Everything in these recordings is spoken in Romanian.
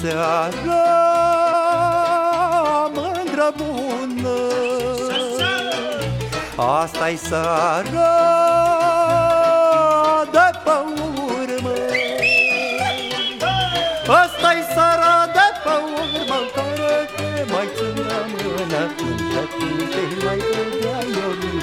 seară Mândră bună. Asta-i seară De pe urmă. Asta-i seara de pe urmă Care te mai țin la mână. Între te mai vedea eu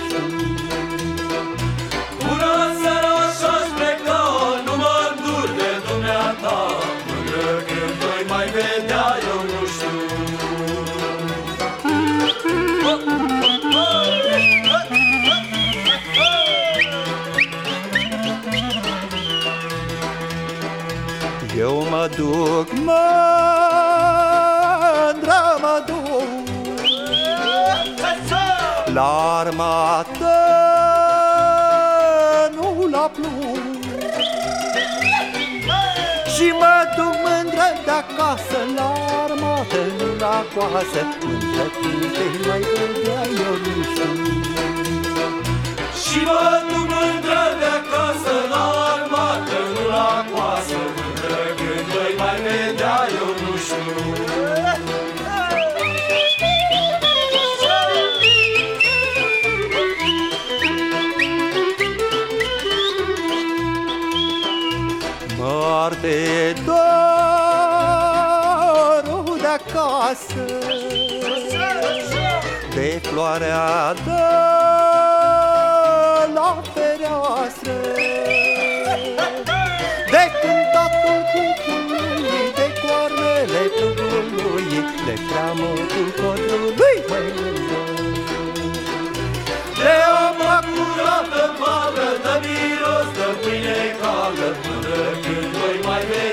Eu mă duc, mândră mă duc. La armată, nu la plumb. Și mă duc mândră de acasă La armată, nu la coasă. Mândră te mai vedea, eu nu știu Și mă Moarte dorul de acasă. De floarea de la fereastră. De cântatul cucului De coarnele plugului De freamătul codrului Măi, vală, de